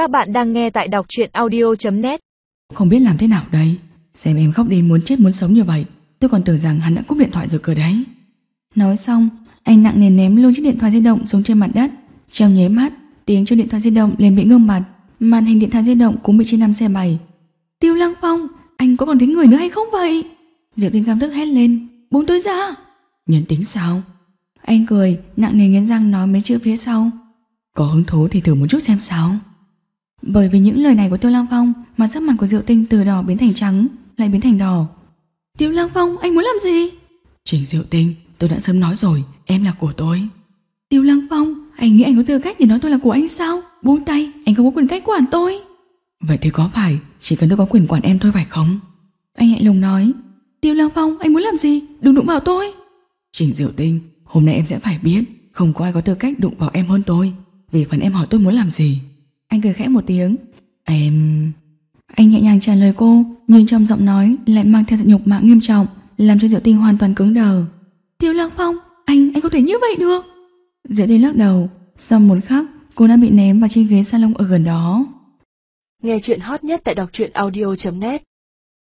Các bạn đang nghe tại đọc truyện audio.net Không biết làm thế nào đây? Xem em khóc đến muốn chết muốn sống như vậy. Tôi còn tưởng rằng hắn đã cúp điện thoại rồi cơ đấy. Nói xong, Anh nặng nề ném luôn chiếc điện thoại di động xuống trên mặt đất. Trong nháy mắt, Tiếng cho điện thoại di động liền bị ngưng mặt Màn hình điện thoại di động cũng bị chia năm xe bày Tiêu Lăng Phong, Anh có còn tính người nữa hay không vậy? Diệu tinh cam tức hét lên. Buông tôi ra! Nhân tính sao? Anh cười, nặng nề nghiến răng nói mấy chữ phía sau. Có hứng thú thì thử một chút xem sao bởi vì những lời này của Tiêu Lăng Phong mà sắc mặt của Diệu Tinh từ đỏ biến thành trắng, lại biến thành đỏ. Tiêu Lăng Phong, anh muốn làm gì? Trình Diệu Tinh, tôi đã sớm nói rồi, em là của tôi. Tiêu Lăng Phong, anh nghĩ anh có tư cách để nói tôi là của anh sao? Buông tay, anh không có quyền cách quản tôi. Vậy thì có phải, chỉ cần tôi có quyền quản em thôi phải không? Anh lạnh lùng nói. Tiêu Lăng Phong, anh muốn làm gì? Đừng đụng vào tôi. Trình Diệu Tinh, hôm nay em sẽ phải biết, không có ai có tư cách đụng vào em hơn tôi. Vì phần em hỏi tôi muốn làm gì. Anh cười khẽ một tiếng. Em... Anh nhẹ nhàng trả lời cô Nhưng trong giọng nói lại mang theo sự nhục mạ nghiêm trọng Làm cho Diệu Tinh hoàn toàn cứng đờ. Tiêu Lăng Phong Anh, anh có thể như vậy được? Diệu Tinh lắc đầu. Sau một khắc cô đã bị ném vào trên ghế salon ở gần đó. Nghe chuyện hot nhất tại đọc truyện audio.net